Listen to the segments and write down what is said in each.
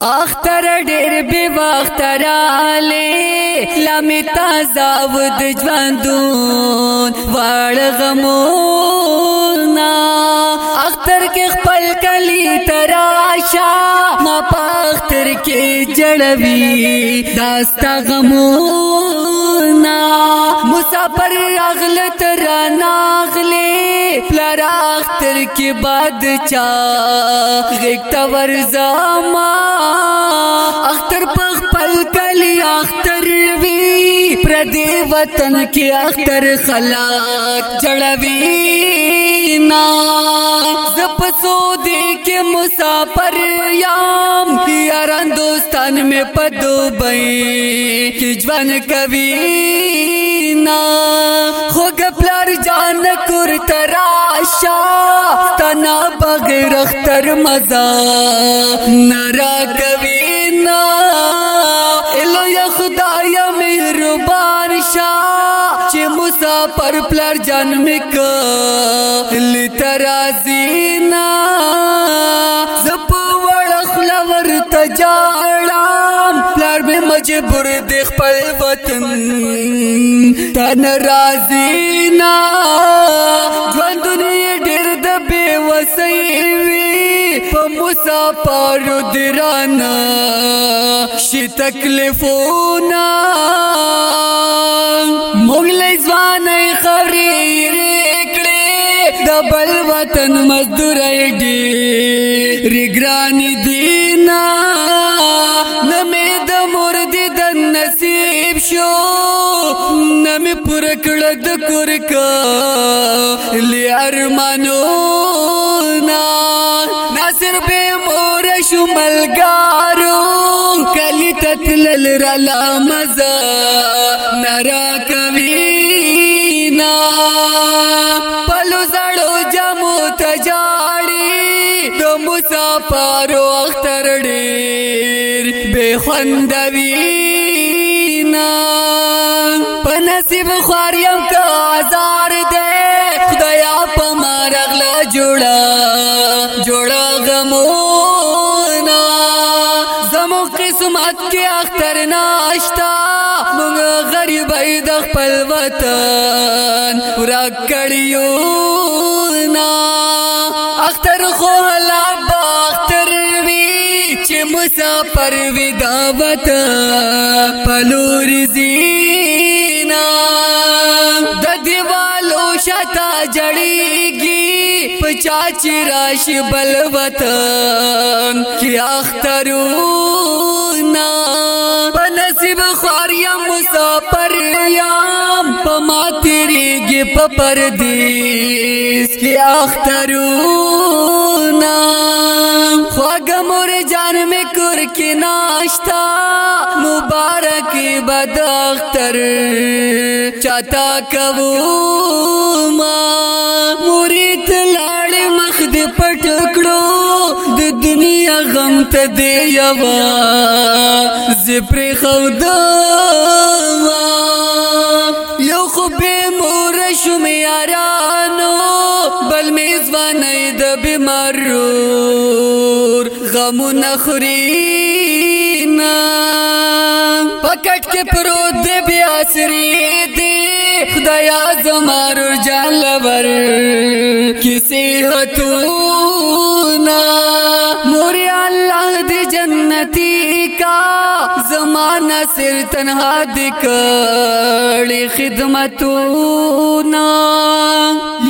اختر ډېر به وخت رااله لمه تازه ود ژوندون وړ غمونا۔ اختر کې خپل کلی تراشا ما پختر کې جړوي داستا غمونا۔ مسافر اغل تر ناغله پلار اختر کې باد چا غیک اختر پخ پل کلی اختر وی پردی وطن کی اختر خلاق جڑوی نا۔ زپ سو دے کے مسافر یام یاران دوستان میں پدو بئی کی جوان کبھی نا۔ خوگ پلار جان کر تراشا، تنا بغیر اختر مزا۔ نرا کوی نا۔ الو یا خدایم کبھی مسافر پلر جنم کا لترازینا زپ وڑخ لور تجاڑام پلر میں مجبور دیکھ پل وطن۔ تن رازینا جوان وسیوی پا مسافر درانا، شی تکلیفونا۔ مغلی زوان خریر اکڑے دبل وطن مزدور ایڈی رگرانی دینا نمی دا مردی دن نصیب شو۔ نمی پرکڑ دا کرکا لی ارمانونا ناصر بے مورشو ملگارو، کلی تتلل رلا مزا۔ نرا کوینا پلو زڑو جمو تجاڑی دو مسافارو اختر دیر بے خوندوینا پنسیب خواریم کا آزار دے، خدایا پمار اغلا جوڑا جوڑا غمونا۔ زمو قسمت کی اختر ناشتا مونږ غریب د خپل وطن، پورا کړیو اختر خو باختر وی چې مسافر وی دا وطن پلور زینا تا شتا جړیږي پچا راش بل وطن کی اخترونا نصیب خواریا مسافر یام تیری گی پردیس کی اخترونا خواگ مور جان میں کر کی ناشتا مبارک بد اختر چاہتا کبو ما موری تلاڑ مخد پٹکڑو د دنیا غم ته دی یوا زپر خودا یارانو، بل میزبان د بیمارور غم نخرینا پکټ کې پروت دی، بیا سری دی. خدایا زمارو جانور کسی هتونا موری اللہ جنتی کا زمانہ سر تنہا دکڑی خدمتونا۔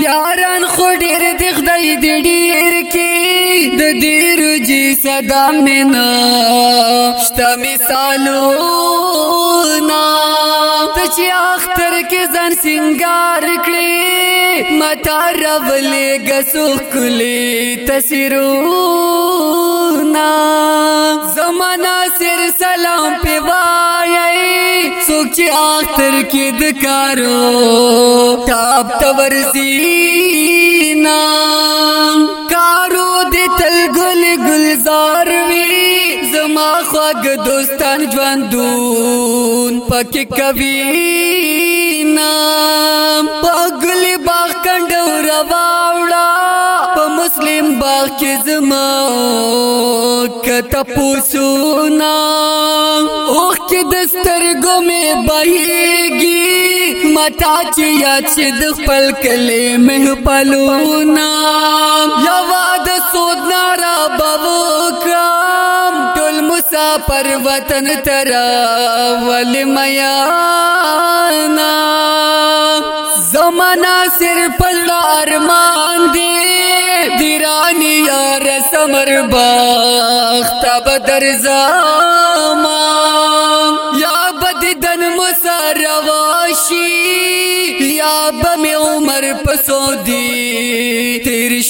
یاران خودیر دخ دی دیر کی، د دیر جی صدا منا شتا مثالونا۔ تچی اختر کے زن سنگار کلی متا رولی گسوخ کلی تسیرونا زمانا سر سلام پی وائی سوک چی کی دکارو۔ تاب تورزینا کارو دی تل گل گلزار وی۔ زما خواگ دوستان جواندون پکی کبھی نام پگلی باغ مسلم باغ کی زما، کتا پوسونا اوخ کی دستر گو میں بہیگی متا چی چیا چد پل کلے میں پلونا یا وعد سود نارا بابو کام ٹول مسافر وطن ترا، ولی میانا زمانہ سر پل ارمان دے۔ دیرانی یار سمر باخت بدر زمان۔ یا بددن مسا رواشی یا بم عمر پسو دی۔ تیر